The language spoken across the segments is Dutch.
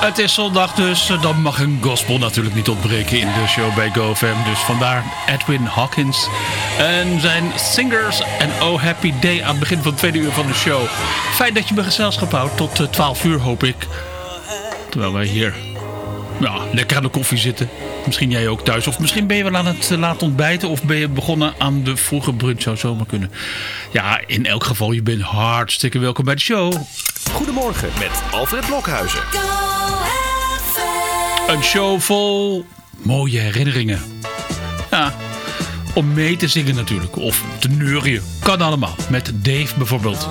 Het is zondag dus, eh, dan mag een gospel natuurlijk niet ontbreken in de show bij GoFam. Dus vandaar Edwin Hawkins en zijn Singers en Oh Happy Day aan het begin van het tweede uur van de show. Fijn dat je me gezelschap houdt tot eh, 12 uur hoop ik. Terwijl wij hier ja, lekker aan de koffie zitten. Misschien jij ook thuis. Of misschien ben je wel aan het eh, laten ontbijten. Of ben je begonnen aan de vroege brunch. Zou zomaar kunnen. Ja, in elk geval, je bent hartstikke welkom bij de show. Goedemorgen met Alfred Blokhuizen. Een show vol mooie herinneringen. Ja, om mee te zingen natuurlijk. Of te neurien. Kan allemaal. Met Dave bijvoorbeeld.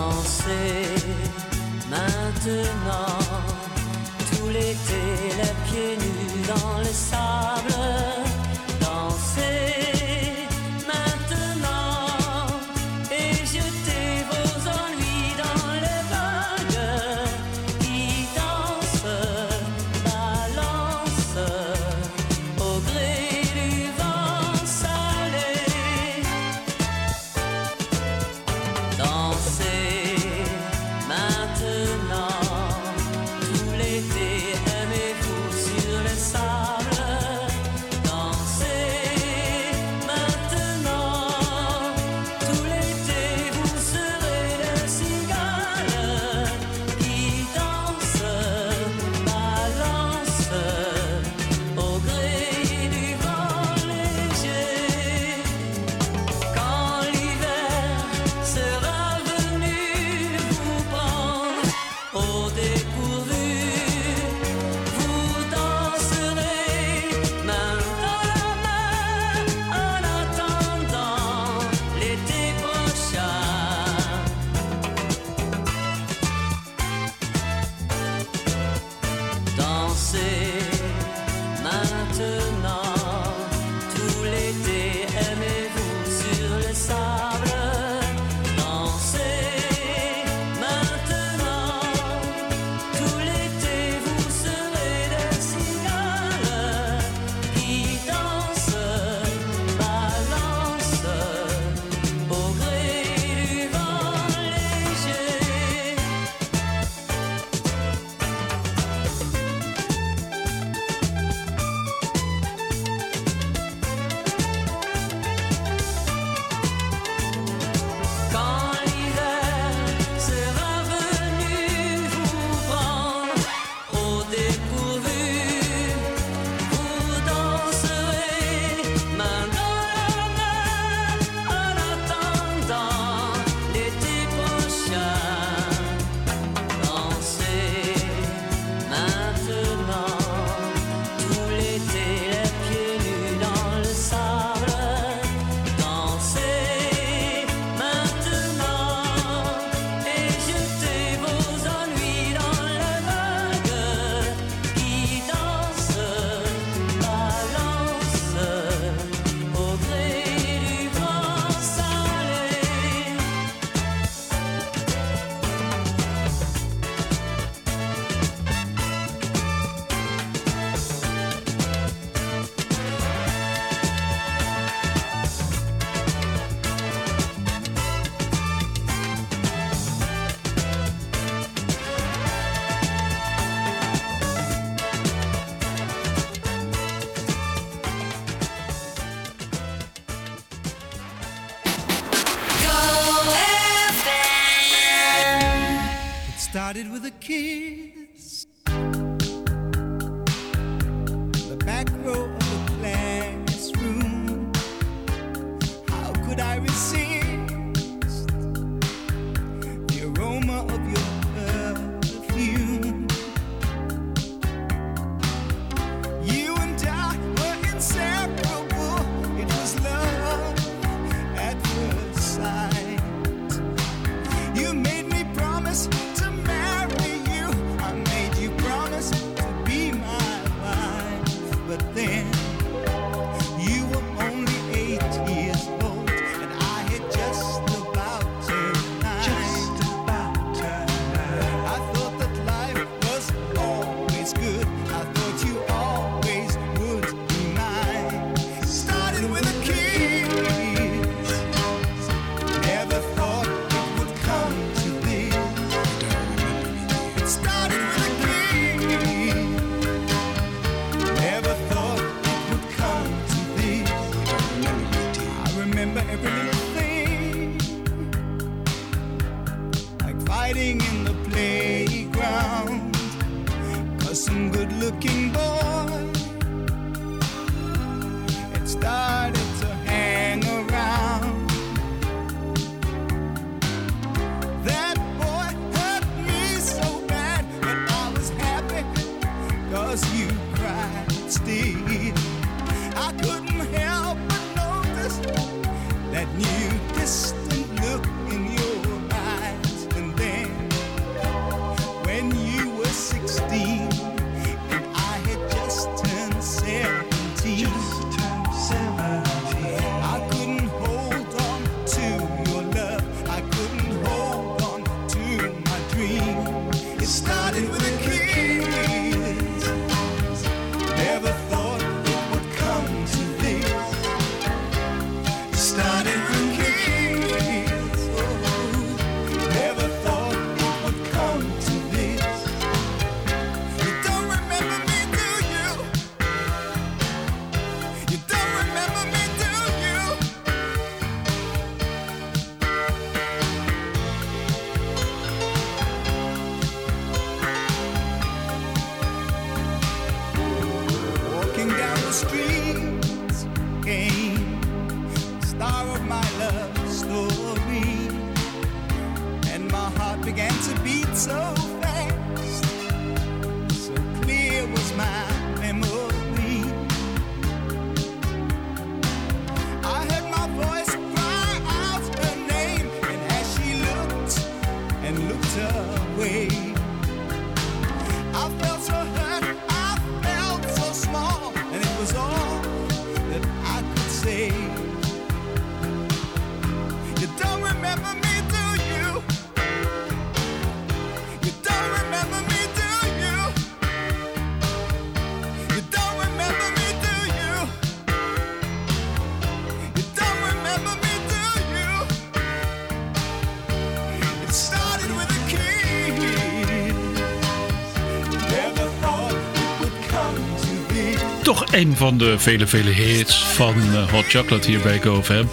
van de vele, vele hits van eh, Hot Chocolate hier bij GoFam.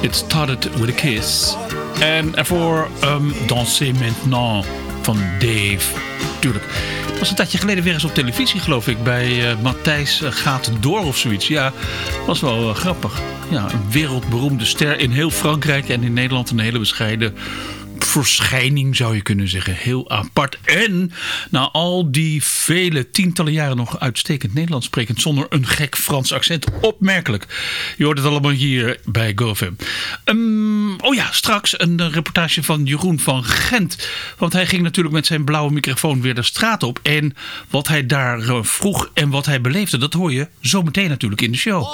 It Started With A Kiss. En ervoor um, Danser Maintenant van Dave. Tuurlijk. Het was een tijdje geleden weer eens op televisie, geloof ik. Bij uh, Matthijs Gaat Door of zoiets. Ja, was wel eh, grappig. Ja, een wereldberoemde ster in heel Frankrijk en in Nederland een hele bescheiden verschijning zou je kunnen zeggen. Heel apart. En na al die vele tientallen jaren nog uitstekend Nederlands sprekend zonder een gek Frans accent. Opmerkelijk. Je hoort het allemaal hier bij GoFam. Ehm, oh ja, straks een reportage van Jeroen van Gent. Want hij ging natuurlijk met zijn blauwe microfoon weer de straat op. En wat hij daar eh, vroeg en wat hij beleefde, dat hoor je zometeen natuurlijk in de show.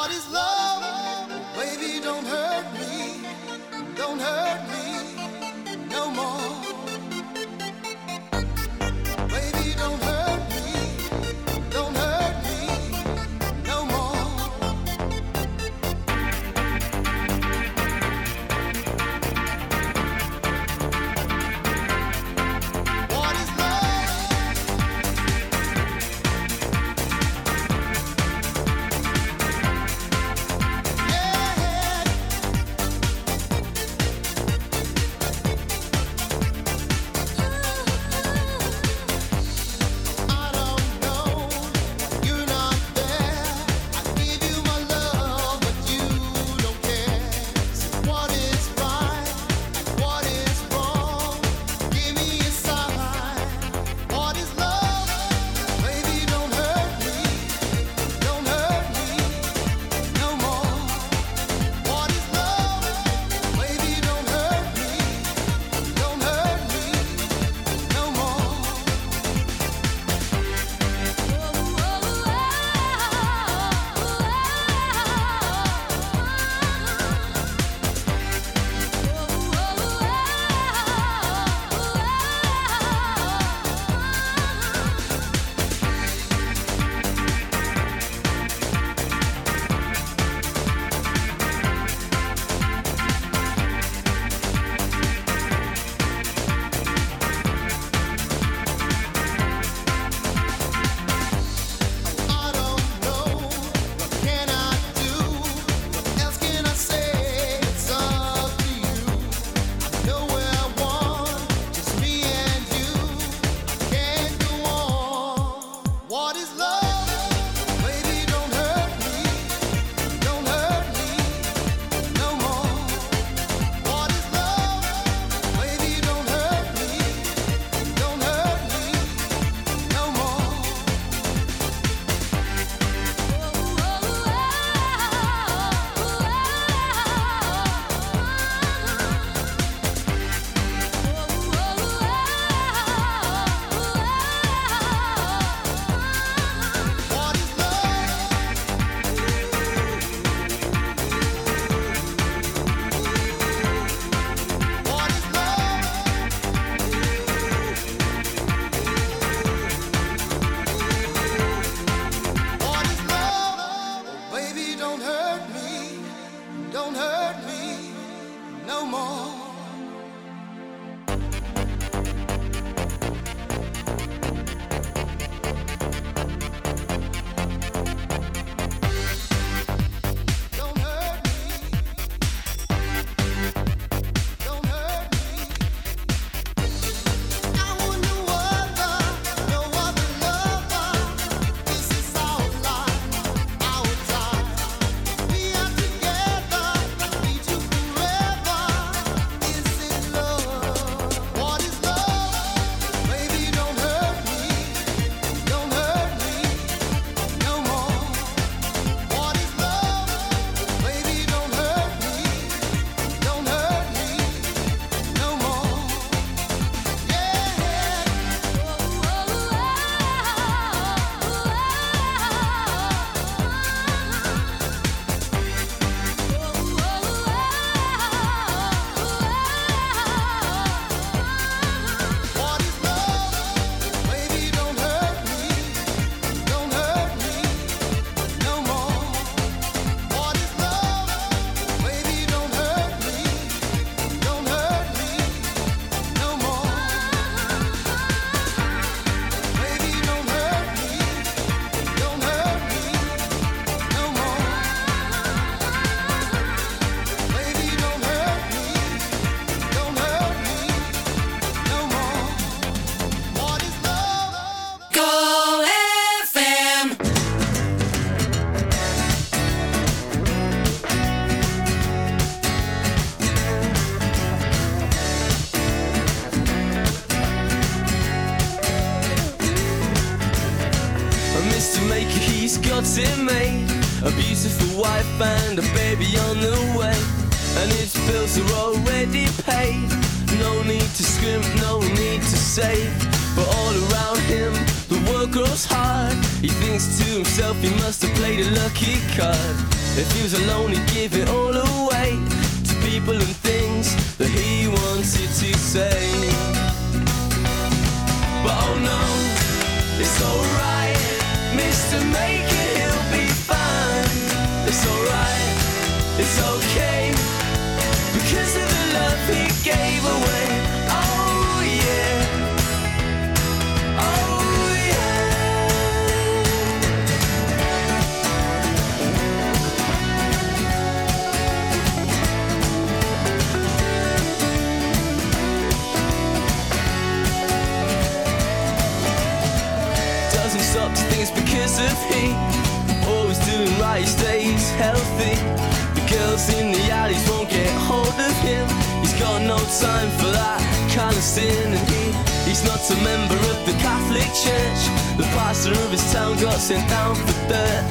Time for that kind of sin, and he, he's not a member of the Catholic Church. The pastor of his town got sent down for dirt.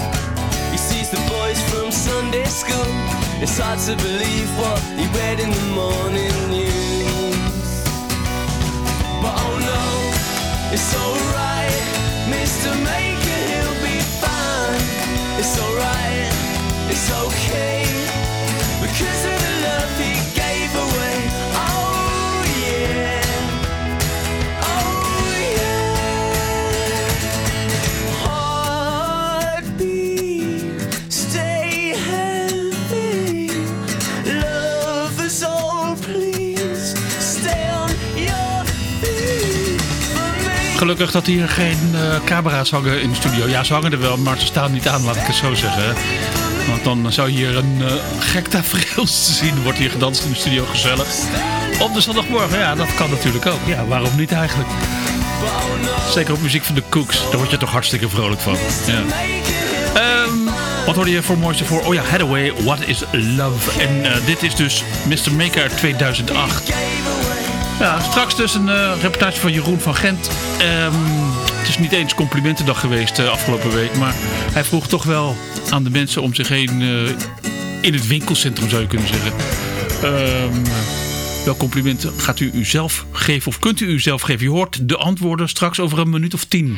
He sees the boys from Sunday school. It's hard to believe what he read in the morning news. But oh no, it's alright, Mr. Maker, he'll be fine. It's alright, it's okay, Gelukkig dat hier geen eh, camera's hangen in de studio. Ja, ze hangen er wel, maar ze staan niet aan, laat ik het zo zeggen. Want dan zou hier een eh, gek tafereel zien. Wordt hier gedanst in de studio gezellig. Op de zondagmorgen, ja, dat kan natuurlijk ook. Ja, waarom niet eigenlijk? Zeker op muziek van de Cooks. Daar word je toch hartstikke vrolijk van. Ja. Ehm, wat hoorde je voor mooiste voor? Oh ja, Hathaway, What is Love? En eh, dit is dus Mr. Maker 2008. Ja, straks dus een eh, reportage van Jeroen van Gent. Ehm, het is niet eens complimentendag geweest uh, afgelopen week. Maar hij vroeg toch wel aan de mensen om zich heen uh, in het winkelcentrum zou je kunnen zeggen. Um, welk compliment gaat u uzelf geven of kunt u uzelf geven? Je hoort de antwoorden straks over een minuut of tien.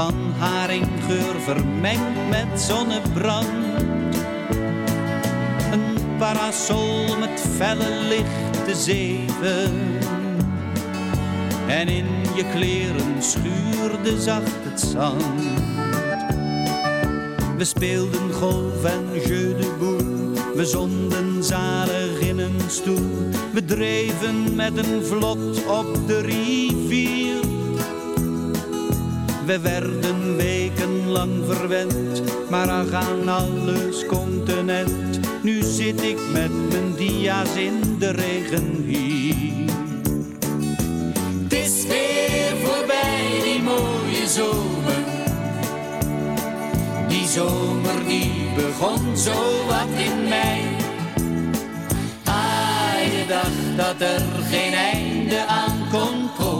Van haringgeur vermengd met zonnebrand. Een parasol met felle lichte zeven. En in je kleren schuurde zacht het zand. We speelden golf en jeu de boule. We zonden zalig in een stoel. We dreven met een vlot op de rivier. We werden wekenlang verwend, maar ach aan alles continent. Nu zit ik met mijn dia's in de regen hier. Het is weer voorbij, die mooie zomer. Die zomer die begon zo wat in mei. Ah, je dacht dat er geen einde aan kon komen.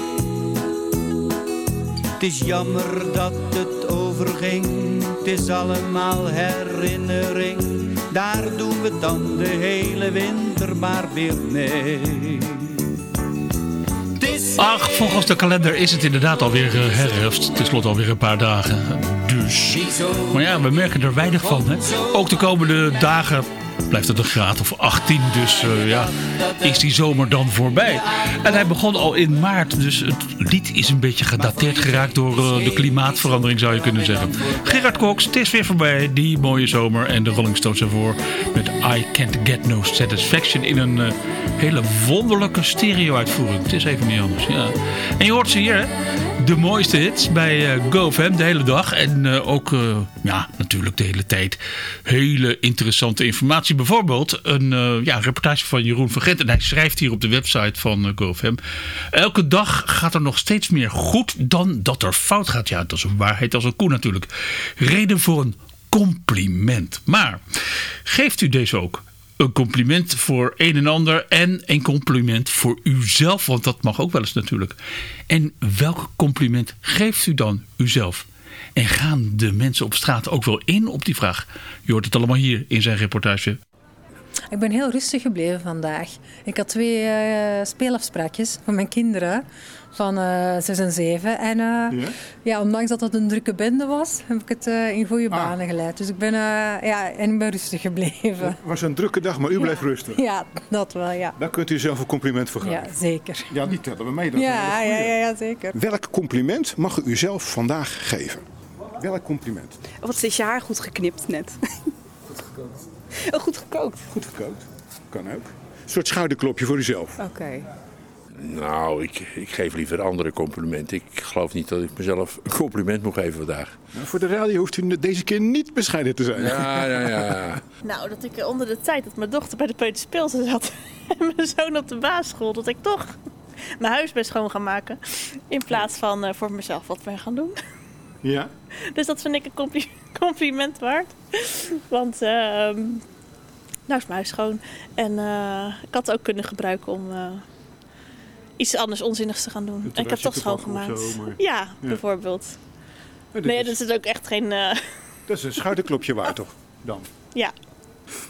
Het is jammer dat het overging, het is allemaal herinnering. Daar doen we dan de hele winter maar weer mee. Ach, volgens de kalender is het inderdaad alweer eh, herfst. Ten slotte alweer een paar dagen. Dus. Maar ja, we merken er weinig van. Hè? Ook de komende dagen blijft het een graad of 18. Dus eh, ja, is die zomer dan voorbij. En hij begon al in maart. Dus het lied is een beetje gedateerd geraakt door eh, de klimaatverandering zou je kunnen zeggen. Gerard Cox, het is weer voorbij. Die mooie zomer. En de Rolling Stones ervoor met I Can't Get No Satisfaction in een eh, hele wonderlijke stereo-uitvoering. Het is even niet anders. Ja. En je hoort ze hier, hè? De mooiste hits bij uh, GoFam de hele dag. En uh, ook, uh, ja, natuurlijk de hele tijd hele interessante informatie. Bijvoorbeeld een ja, reportage van Jeroen van Gent. En hij schrijft hier op de website van GoFam. Elke dag gaat er nog steeds meer goed dan dat er fout gaat. Ja, dat is een waarheid als een koe natuurlijk. Reden voor een compliment. Maar geeft u deze ook? Een compliment voor een en ander en een compliment voor uzelf, want dat mag ook wel eens natuurlijk. En welk compliment geeft u dan uzelf? En gaan de mensen op straat ook wel in op die vraag? Je hoort het allemaal hier in zijn reportage. Ik ben heel rustig gebleven vandaag. Ik had twee eh, speelafspraakjes van mijn kinderen van eh 6 en 7. En eh, Ja? ja, ondanks dat het een drukke bende was, heb ik het eh, in goede Ah. banen geleid. Dus ik ben, eh, ja, en ik ben rustig gebleven. Het was een drukke dag, maar u bleef rustig. Ja, dat wel, ja. Daar kunt u zelf een compliment voor gaan. Ja, zeker. Ja, die tellen we mee. Dat Ja, ja, ja, zeker. Welk compliment mag u zelf vandaag geven? Welk compliment? Wat is je haar goed geknipt net? Goed gekookt. Oh, goed gekookt. Goed gekookt. Kan ook. Een soort schouderklopje voor uzelf. Oké. Nou, ik, ik geef liever andere complimenten. Ik geloof niet dat ik mezelf een compliment moet geven vandaag. Nou, voor de radio hoeft u deze keer niet bescheiden te zijn. Ja, ja, ja. Nou, dat ik onder de tijd dat mijn dochter bij de peuterspeelzaal zat en mijn zoon op de basisschool, dat ik toch mijn huis ben schoon gaan maken. In plaats van eh, voor mezelf wat ben gaan doen. Ja? Dus dat vind ik een compli- compliment waard. Want ehm nou is mijn huis schoon. En eh, ik had het ook kunnen gebruiken om eh, iets anders onzinnigs te gaan doen. En ik heb het toch schoongemaakt. zo, maar- Ja, Ja. bijvoorbeeld. Nee, is- dat is ook echt geen... eh, Dat is een schouderklopje waard, toch? Dan. ja.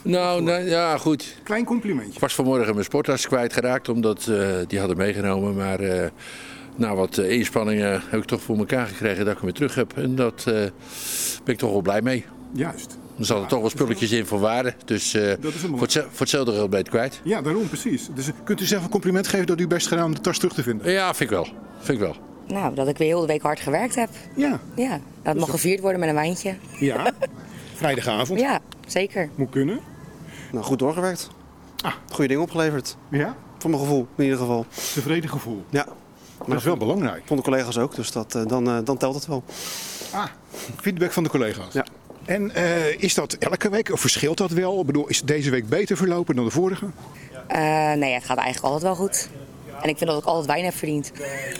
Nou, nou, ja, goed. Klein complimentje. Ik was vanmorgen mijn sporttas kwijtgeraakt, omdat eh, die hadden meegenomen. Maar eh, na wat inspanningen heb ik toch voor elkaar gekregen dat ik hem weer terug heb. En dat eh, ben ik toch wel blij mee. Juist. Er zaten toch wel spulletjes in voor waarde. Dus eh, Dat is een voor, voor hetzelfde geld ben je het kwijt. Ja, daarom precies. Dus eh, kunt u zelf een compliment geven dat u best gedaan om de tas terug te vinden? Ja, vind ik wel. Vind ik wel. Nou, dat ik weer heel de week hard gewerkt heb. Ja. Ja, dat mag gevierd worden met een wijntje. Ja. Vrijdagavond. Ja, zeker. Moet kunnen. Nou, goed doorgewerkt. Ah. Goede dingen opgeleverd. Ja? Voor mijn gevoel, in ieder geval. Tevreden gevoel. Ja. Dat is wel belangrijk. Van de collega's ook, dus dat, eh, dan, dan telt het wel. Ah, feedback van de collega's. Ja. En eh, is dat elke week of verschilt dat wel? Ik bedoel, is deze week beter verlopen dan de vorige? Eh, nee, het gaat eigenlijk altijd wel goed. En ik vind dat ik altijd wijn heb verdiend.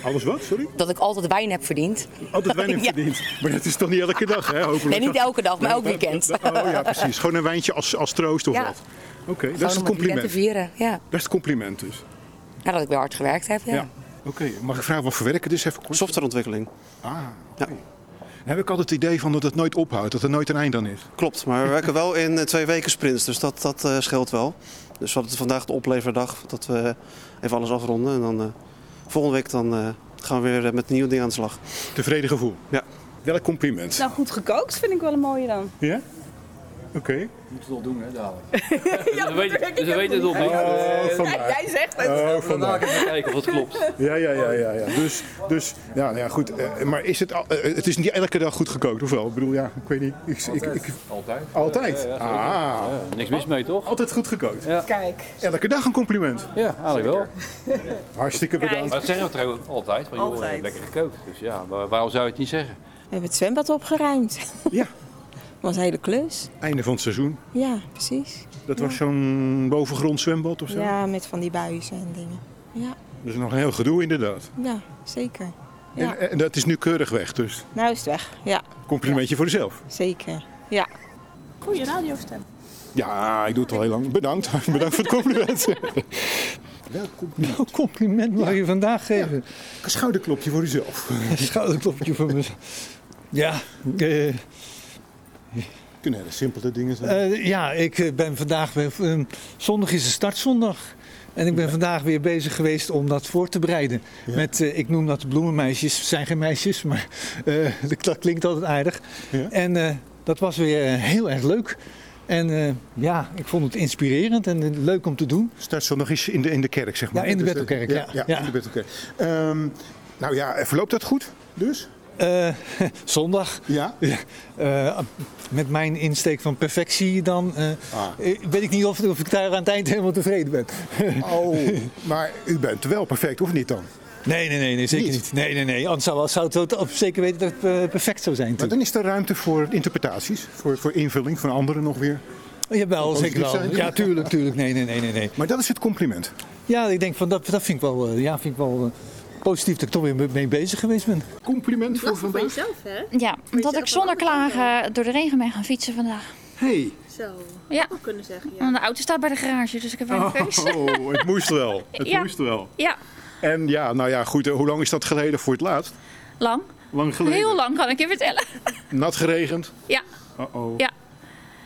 Alles wat, sorry? Dat ik altijd wijn heb verdiend. Altijd wijn Ja. verdiend. Maar dat is toch niet elke dag, hè? Hopelijk. Nee, niet elke dag, maar elk weekend. Oh ja, precies. Gewoon een wijntje als, als troost of Ja. wat? Oké, dat is het compliment. te vieren. Ja. Dat is het compliment dus. ja, dat ik weer hard gewerkt heb. Ja. Ja. Oké, mag ik vragen wat voor werk het is? Even kort. Softwareontwikkeling. Ah, oké. Dan heb ik altijd het idee van dat het nooit ophoudt, dat er nooit een eind aan is. Klopt, maar we werken wel in eh, twee weken sprints, dus dat, dat eh, scheelt wel. Dus we hadden vandaag de opleverdag, dat we even alles afronden. En dan eh, volgende week dan, eh, gaan we weer met nieuwe dingen aan de slag. Tevreden gevoel. Ja. Welk compliment? Nou, goed gekookt vind ik wel een mooie dan. Ja? Oké. Moet het wel doen, hè, dadelijk. ja, ze weten, ze weten het niet. Oh. Jij zegt het. Oh, vandaar. even kijken of het klopt. Ja, ja, ja, ja. ja. Dus, dus ja, nou ja, goed. eh, maar is het, al- eh, het is niet elke dag goed gekookt, of wel? Ik bedoel, ja, ik weet niet. Ik, ik, ik, Altijd. altijd? Ja, ja, zeker. ah. Ja, niks mis mee, toch? Altijd goed gekookt. Ja. Kijk. Elke dag een compliment. Ja, eigenlijk wel. Hartstikke bedankt. Maar dat zeggen we trouwens altijd. Je Altijd. lekker gekookt. Dus ja, waar- waarom zou je het niet zeggen? We hebben het zwembad opgeruimd. Ja. Was een hele klus. Einde van het seizoen. Ja, precies. Dat was zo'n bovengrond zwembad of zo? Ja, met van die buizen en dingen. Ja, Dat is nog een heel gedoe inderdaad. ja zeker. Ja. En, en dat is nu keurig weg, dus Nou is het weg. Ja, complimentje voor jezelf. zeker. Ja. Goeie radiostem. Ja, ik doe het al heel lang. Bedankt. Bedankt voor het compliment. Welk compliment, welk compliment mag je vandaag geven? Een schouderklopje voor uzelf. Een schouderklopje voor mezelf. Ja, eh, Kunnen hele simpele dingen zijn. eh, ja, ik eh, ben vandaag weer. eh, zondag is de startzondag. En ik ben vandaag weer bezig geweest om dat voor te bereiden. Met, ik noem dat de bloemenmeisjes. Het zijn geen meisjes, maar dat- klinkt altijd aardig. Ja. En dat was weer heel erg leuk. En ja, ik vond het inspirerend en leuk om te doen. Startzondag is in de, in de kerk, zeg maar. Ja, in de Dus, Bethelkerk, ja. ja, Ja. in de Bethelkerk. Ehm, nou ja, verloopt dat goed dus? Eh, zondag. Ja. Eh, met mijn insteek van perfectie dan Ah. eh, weet ik niet of, of ik daar aan het eind helemaal tevreden ben. Oh, maar u bent wel perfect, of niet dan? Nee, nee, nee, nee zeker Niet? niet. Nee, nee, nee. Anders zou, zou het op zeker weten dat het perfect zou zijn. Maar dan is er ruimte voor interpretaties, voor, voor invulling van anderen nog weer. Jawel, positief zeker wel. zijn. Ja, tuurlijk, tuurlijk. Nee, nee, nee, nee. nee. Maar dat is het compliment. Ja, ik denk van dat, dat vind ik wel, ja, vind ik wel positief dat ik toch weer mee bezig geweest ben. Compliment voor Voor vandaag. jezelf, hè? Ja, dat ik zonder klagen door de regen ben gaan fietsen vandaag. Hey. Zo. Ja. Ook kunnen zeggen, ja. Want de auto staat bij de garage, dus ik heb weinig keus. Oh, het moest wel. Het Ja. moest wel. Ja, En ja, nou ja, goed. eh, Hoe lang is dat geleden voor het laatst? lang. Lang geleden. Heel lang kan ik je vertellen. Nat geregend. Ja, Uh-oh. ja.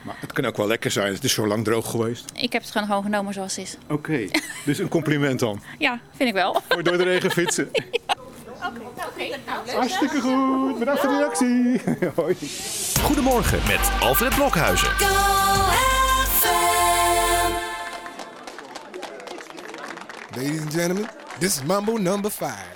Maar het kan ook wel lekker zijn. Het is zo lang droog geweest. Ik heb het gewoon genomen zoals het is. Oké, dus een compliment dan. Ja, vind ik wel. Voor door de regen fietsen. ja. Oké, okay. Hartstikke goed. Bedankt voor de reactie. Hoi. Goedemorgen met Alfred Blokhuizen. Ladies and gentlemen, this is Mambo number 5.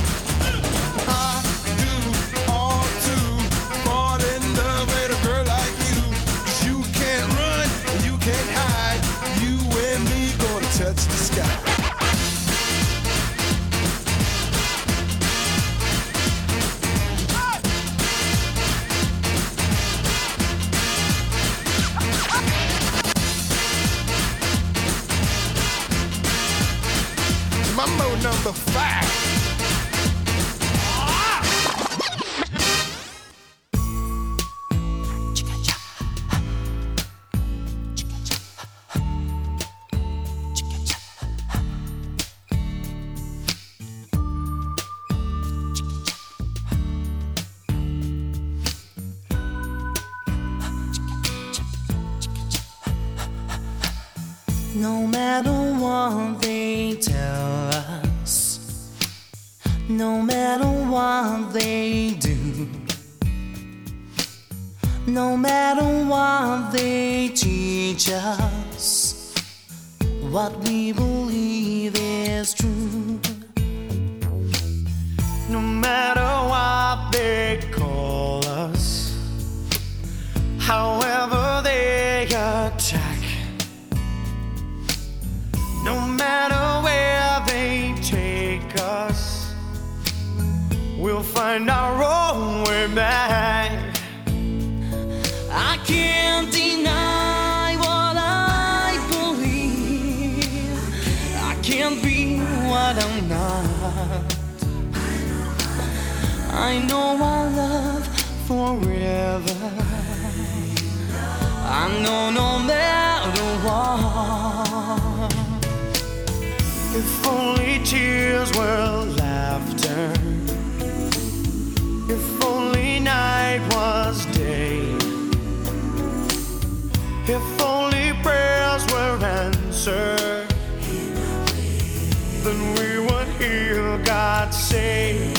Say.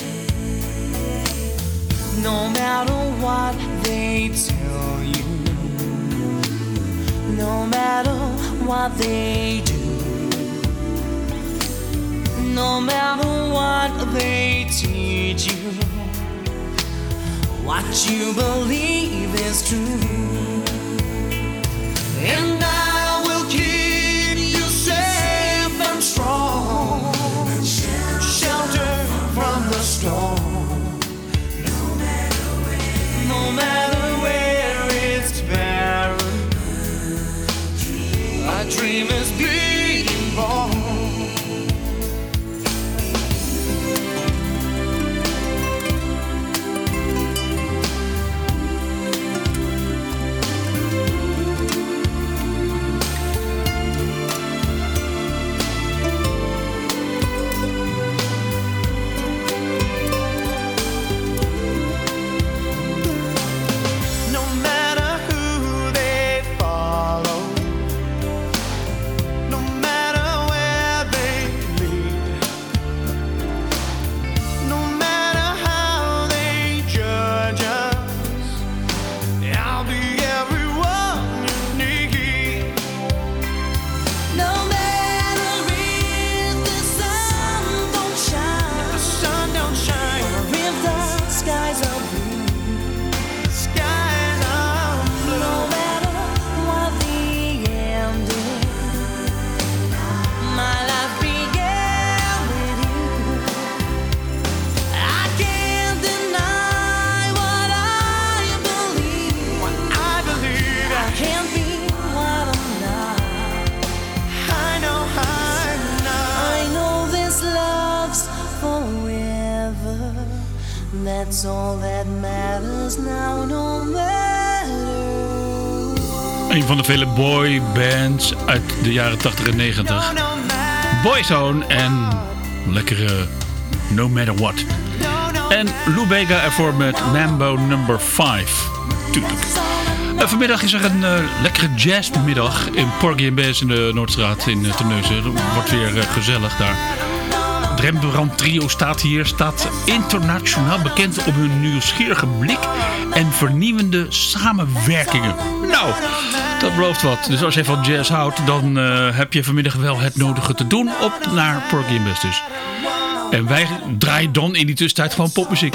No matter what they tell you, no matter what they do, no matter what they teach you, what you believe is true. And storm. No matter where boybands uit de jaren 80 en 90. Boyzone en lekkere No Matter What. En Lou Bega ervoor met Mambo Number 5. Tuurlijk. Eh, vanmiddag is er een eh, lekkere jazzmiddag in Porgy Bass in de Noordstraat in uh, Terneuzen. Het wordt weer eh, gezellig daar. Rembrandt trio staat hier, staat internationaal bekend om hun nieuwsgierige blik en vernieuwende samenwerkingen. Nou, dat belooft wat. Dus als je van jazz houdt, dan eh, heb je vanmiddag wel het nodige te doen op naar Porgy Bass dus. En wij draaien dan in die tussentijd gewoon popmuziek.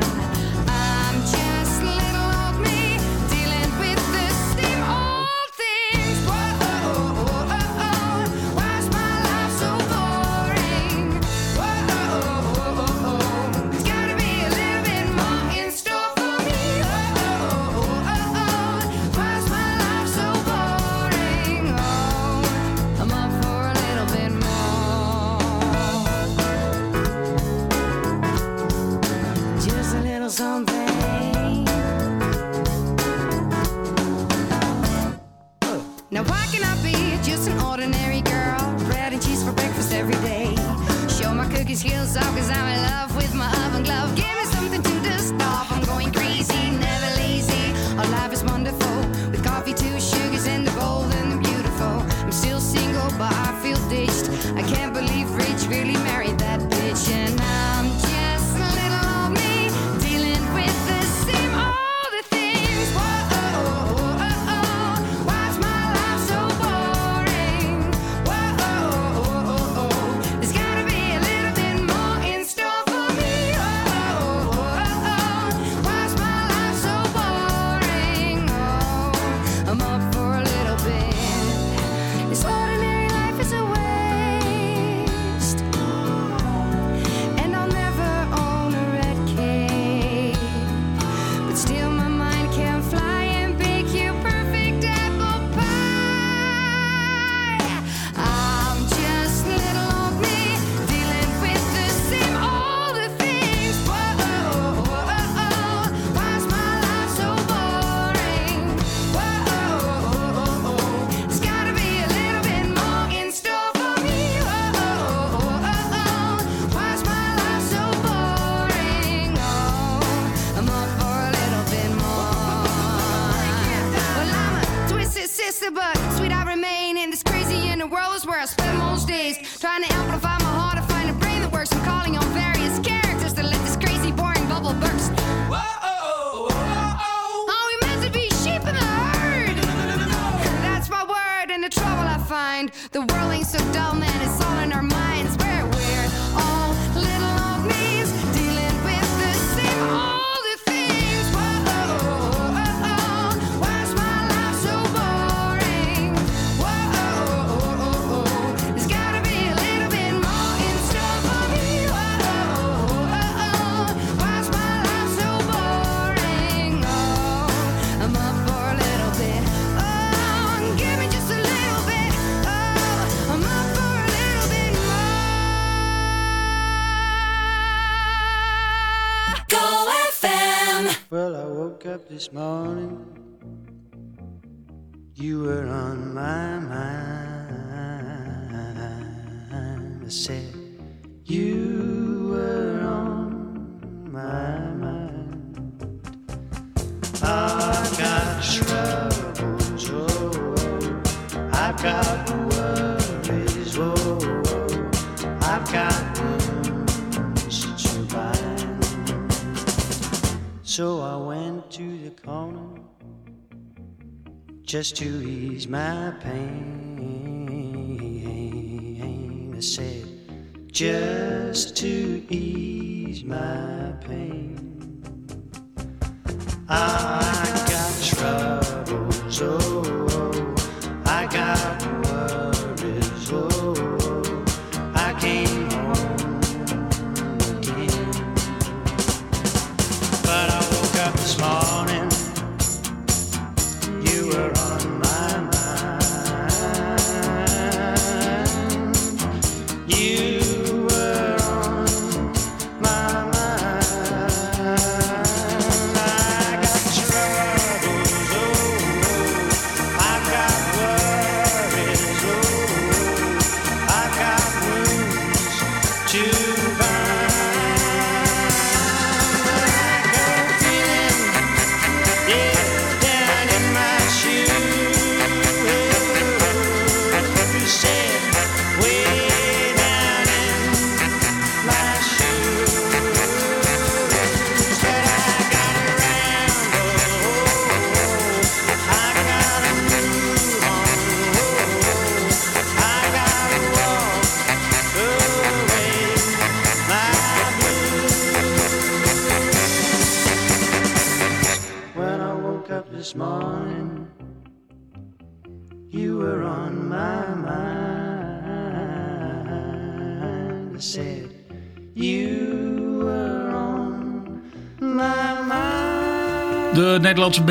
This morning. You were on my mind. I said, You were on my mind. I got troubles, oh, oh. I got worries, oh. I've got wounds to bind. So I corner just to ease my pain. I said, just to ease my pain. I got troubles,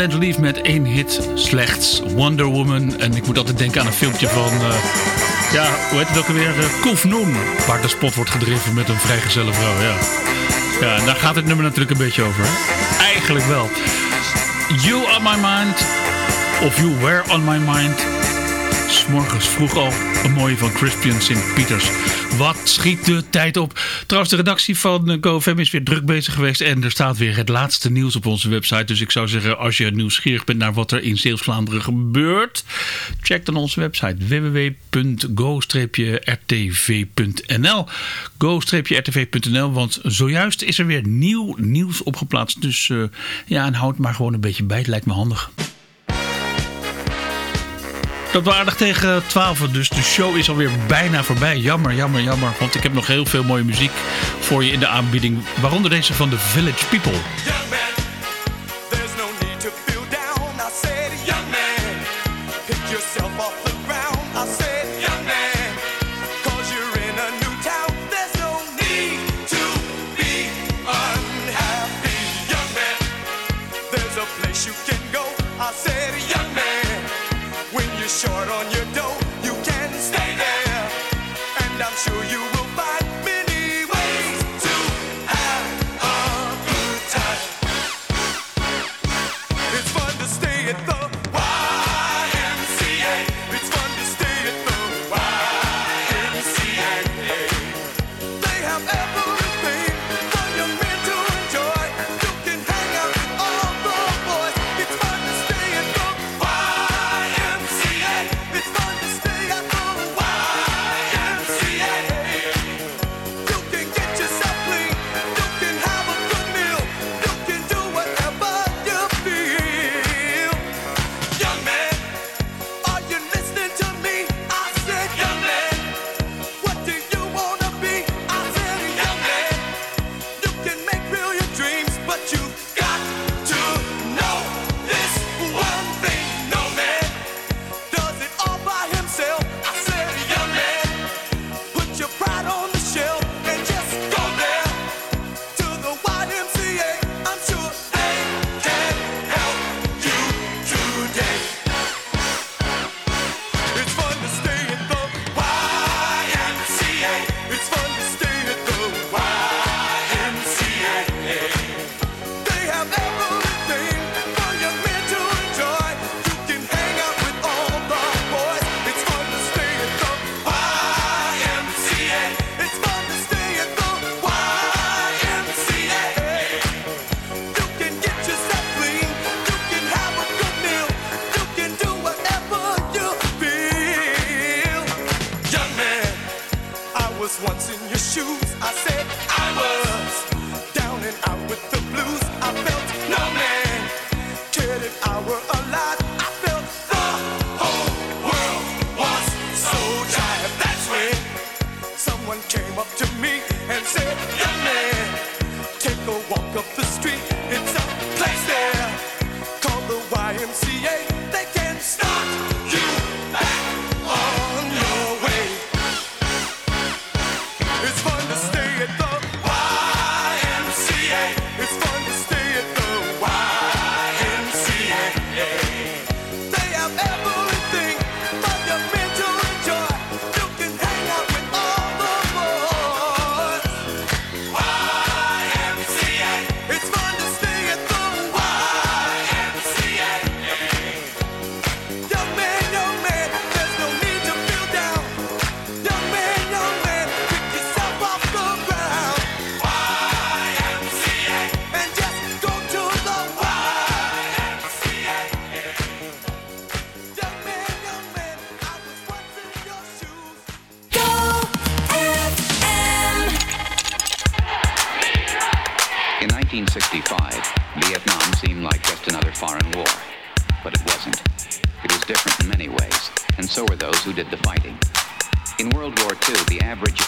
Band Lief met één hit slechts. Wonder Woman. En ik moet altijd denken aan een filmpje van... eh, ja, hoe heet het ook alweer? Uh, Koef Noen. Waar de spot wordt gedreven met een vrijgezelle vrouw. Ja. ja, daar gaat het nummer natuurlijk een beetje over. Eigenlijk wel. You on my mind. Of you were on my mind. S'morgens vroeg al een mooie van Crispian St. Peters. Wat schiet de tijd op? Trouwens, de redactie van GoFam is weer druk bezig geweest. En er staat weer het laatste nieuws op onze website. Dus ik zou zeggen, als je nieuwsgierig bent naar wat er in Zeeuws-Vlaanderen gebeurt. Check dan onze website www.go-rtv.nl Go-rtv.nl Want zojuist is er weer nieuw nieuws opgeplaatst. Dus eh, ja, en houd maar gewoon een beetje bij. Het lijkt me handig. Dat was aardig tegen 12, dus de show is alweer bijna voorbij. Jammer, jammer, jammer. Want ik heb nog heel veel mooie muziek voor je in de aanbieding. Waaronder deze van The Village People.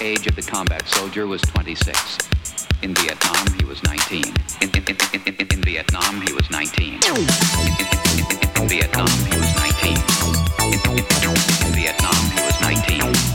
Age of the combat soldier was 26. In Vietnam, he was 19. In, in, in, in, in, Vietnam, he was 19. In, in, in, in, Vietnam, he was 19. In, in, in, in Vietnam, he was 19.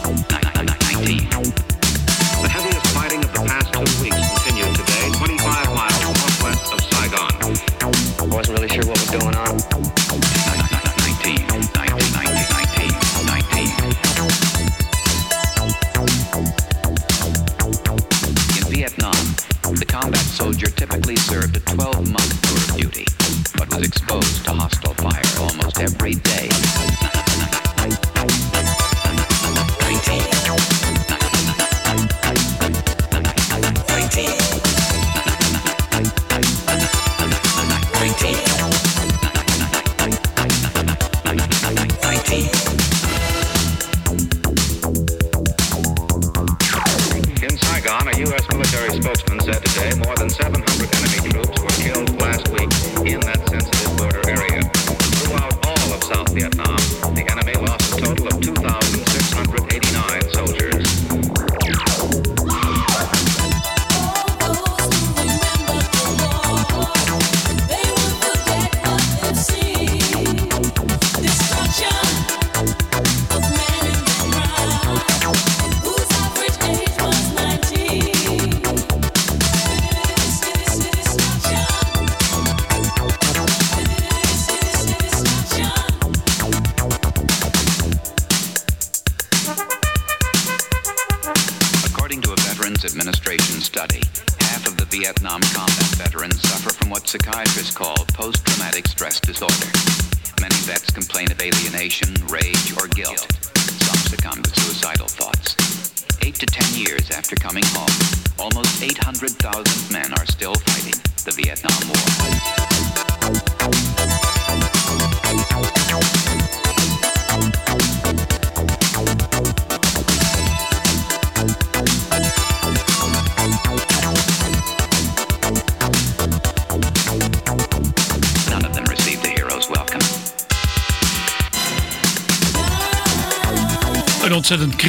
Exposed to hostile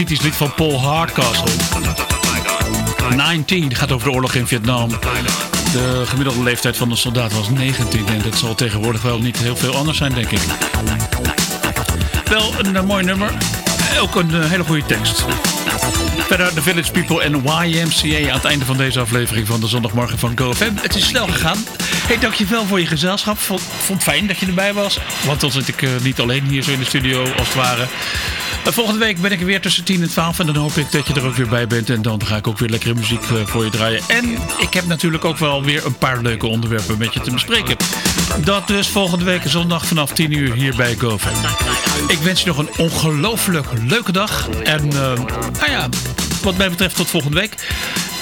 kritisch lied van Paul Hardcastle. 19 gaat over de oorlog in Vietnam. De gemiddelde leeftijd van de soldaat was 19 en dat zal tegenwoordig wel niet heel veel anders zijn, denk ik. Wel een eh, mooi nummer. Ook een eh, hele goede tekst. Verder de Village People en YMCA aan het einde van deze aflevering van de zondagmorgen van GoFM. Het is snel gegaan. Hey, dankjewel voor je gezelschap. Vond, vond het fijn dat je erbij was. Want dan zit ik eh, niet alleen hier zo in de studio als het ware. Eh, volgende week ben ik er weer tussen 10 en 12. En dan hoop ik dat je er ook weer bij bent. En dan ga ik ook weer lekkere muziek eh, voor je draaien. En ik heb natuurlijk ook wel weer een paar leuke onderwerpen met je te bespreken. Dat dus volgende week zondag vanaf 10 uur hier bij GoFam. Ik wens je nog een ongelooflijk leuke dag. En eh, nou ja, wat mij betreft tot volgende week.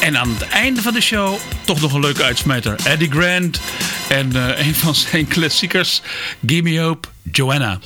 En aan het einde van de show toch nog een leuke uitsmijter. Eddie Grant en een van zijn klassiekers. Gimme Hope, Joanna.